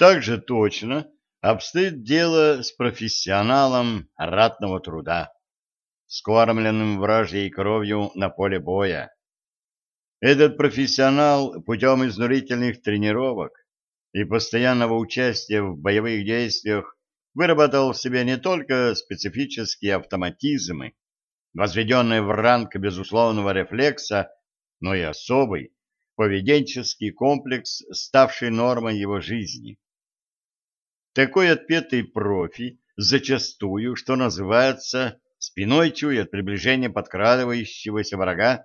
Также точно обстоит дело с профессионалом ратного труда, скормленным вражьей кровью на поле боя. Этот профессионал путем изнурительных тренировок и постоянного участия в боевых действиях выработал в себе не только специфические автоматизмы, возведенные в ранг безусловного рефлекса, но и особый поведенческий комплекс, ставший нормой его жизни. Такой отпетый профи зачастую, что называется, спиной чует приближение подкрадывающегося врага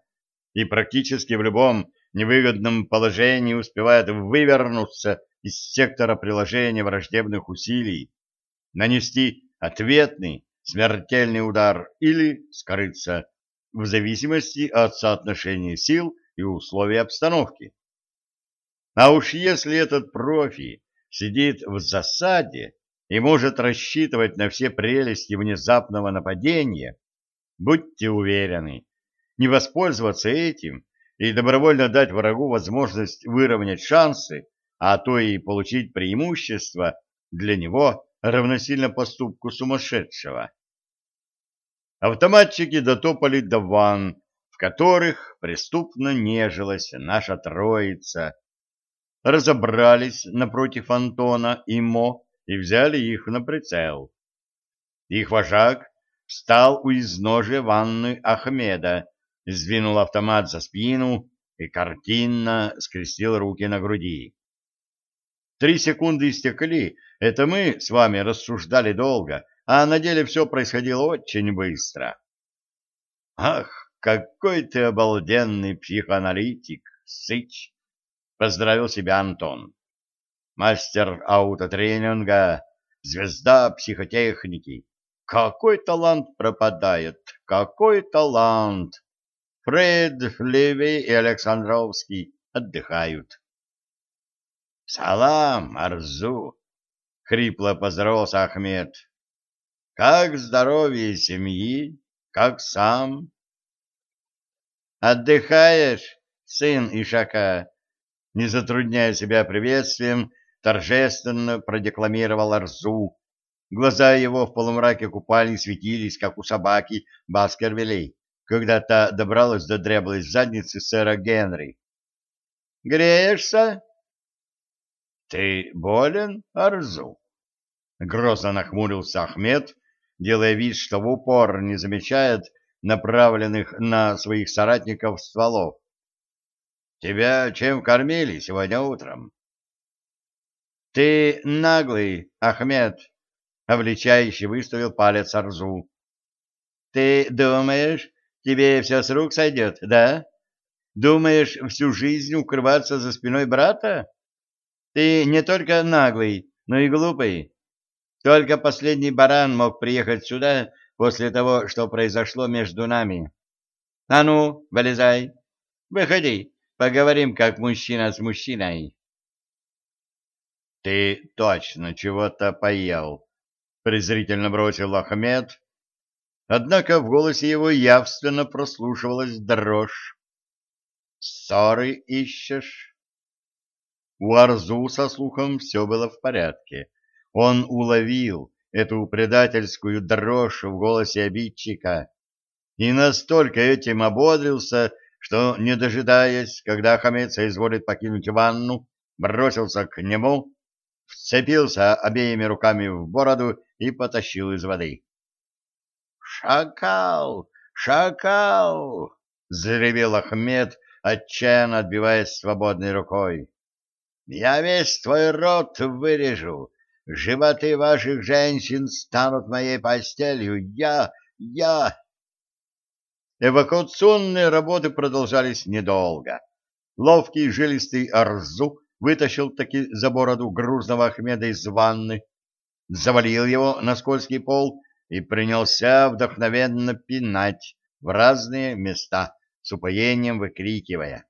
и практически в любом невыгодном положении успевает вывернуться из сектора приложения враждебных усилий, нанести ответный смертельный удар или скрыться, в зависимости от соотношения сил и условий обстановки. А уж если этот профи сидит в засаде и может рассчитывать на все прелести внезапного нападения, будьте уверены, не воспользоваться этим и добровольно дать врагу возможность выровнять шансы, а то и получить преимущество, для него равносильно поступку сумасшедшего. Автоматчики дотопали до ванн, в которых преступно нежилась наша троица. Разобрались напротив Антона и Мо и взяли их на прицел. Их вожак встал у изножия ванны Ахмеда, сдвинул автомат за спину и картинно скрестил руки на груди. Три секунды истекли, это мы с вами рассуждали долго, а на деле все происходило очень быстро. Ах, какой ты обалденный психоаналитик, Сыч! Поздравил себя Антон. Мастер аутотренинга, звезда психотехники. Какой талант пропадает, какой талант! Фред, Леви и Александровский отдыхают. «Салам, Арзу!» — хрипло поздоровался Ахмед. «Как здоровье семьи? Как сам?» «Отдыхаешь, сын Ишака?» Не затрудняя себя приветствием, торжественно продекламировал Арзу. Глаза его в полумраке купали светились, как у собаки Баскервилей, когда та добралась до дряблой задницы сэра Генри. «Греешься?» «Ты болен, Арзу?» Грозно нахмурился Ахмед, делая вид, что в упор не замечает направленных на своих соратников стволов. «Тебя чем кормили сегодня утром?» «Ты наглый, Ахмед!» — обличающе выставил палец Арзу. «Ты думаешь, тебе все с рук сойдет, да? Думаешь всю жизнь укрываться за спиной брата? Ты не только наглый, но и глупый. Только последний баран мог приехать сюда после того, что произошло между нами. А ну, вылезай. Выходи, поговорим как мужчина с мужчиной. Ты точно чего-то поел, презрительно бросил Ахмед. Однако в голосе его явственно прослушивалась дрожь. Ссоры ищешь? У Арзу со слухом все было в порядке. Он уловил эту предательскую дрожь в голосе обидчика и настолько этим ободрился, что, не дожидаясь, когда хамец соизволит покинуть ванну, бросился к нему, вцепился обеими руками в бороду и потащил из воды. «Шакал! Шакал!» — заревел Ахмед, отчаянно отбиваясь свободной рукой. «Я весь твой рот вырежу, Животы ваших женщин станут моей постелью. Я... я...» Эвакуационные работы продолжались недолго. Ловкий жилистый Арзу вытащил таки за бороду грузного Ахмеда из ванны, завалил его на скользкий пол и принялся вдохновенно пинать в разные места, с упоением выкрикивая.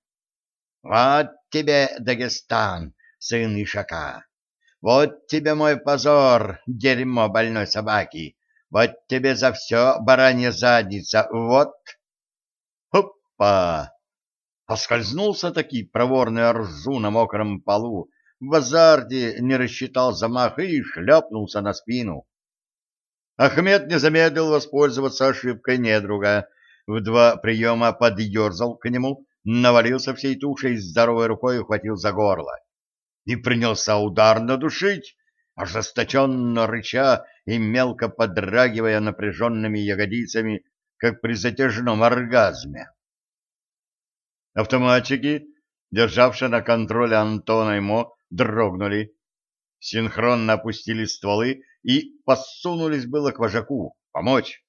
«Вот тебе, Дагестан, сын Ишака! Вот тебе мой позор, дерьмо больной собаки. Вот тебе за все баранья задница. Вот. Опа! Оскользнулся таки проворный арзу на мокром полу, в азарте не рассчитал замах и шлепнулся на спину. Ахмед не замедлил воспользоваться ошибкой недруга. В два приема подъерзал к нему, навалился всей тушей, здоровой рукой ухватил за горло. И принялся ударно душить, ожесточенно рыча и мелко подрагивая напряженными ягодицами, как при затяжном оргазме. Автоматчики, державшие на контроле Антона и Мо, дрогнули, синхронно опустили стволы и посунулись было к вожаку помочь.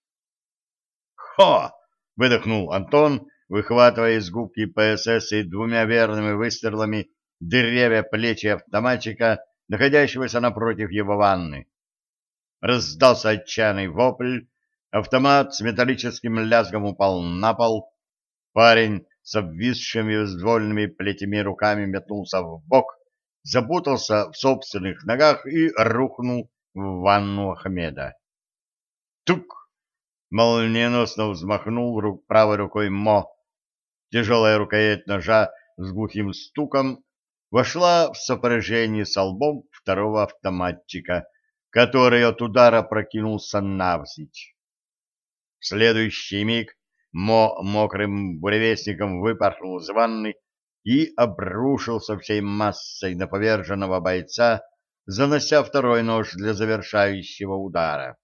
«Хо!» — выдохнул Антон, выхватывая из губки ПСС и двумя верными выстрелами дырявя плечи автоматчика, находящегося напротив его ванны. Раздался отчаянный вопль, автомат с металлическим лязгом упал на пол, парень с обвисшими взвольными плетями руками метнулся в бок, запутался в собственных ногах и рухнул в ванну Ахмеда. Тук! Молниеносно взмахнул рук, правой рукой Мо. Тяжелая рукоять ножа с глухим стуком вошла в сопряжение с лбом второго автоматчика, который от удара прокинулся навзничь. В следующий миг Мо мокрым буревестником выпорхнул из ванны и обрушился всей массой на поверженного бойца, занося второй нож для завершающего удара.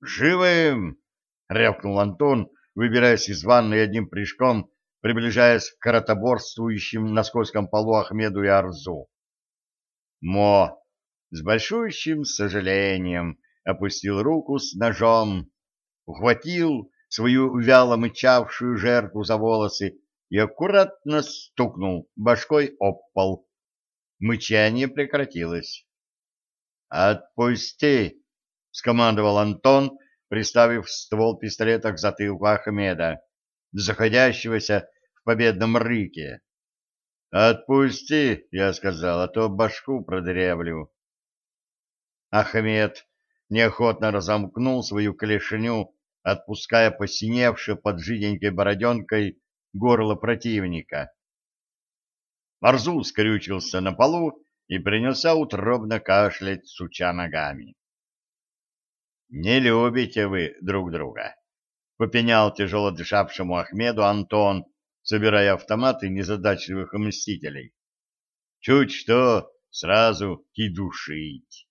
«Живым!» — рявкнул Антон, выбираясь из ванны одним прыжком, приближаясь к коротоборствующим на скользком полу Ахмеду и Арзу. Мо с большущим сожалением опустил руку с ножом, ухватил свою вяло мычавшую жертву за волосы и аккуратно стукнул башкой об пол. Мычание прекратилось. «Отпусти!» — скомандовал Антон, приставив ствол пистолета к затылку Ахмеда, заходящегося в победном рыке. «Отпусти!» — я сказал, а то башку продырявлю. Ахмед неохотно разомкнул свою клешню, отпуская посиневшее под жиденькой бороденкой горло противника. Марзул скрючился на полу и принялся утробно кашлять, суча ногами. «Не любите вы друг друга», — попенял тяжело дышавшему Ахмеду Антон, собирая автоматы незадачливых мстителей. «Чуть что, сразу и душить».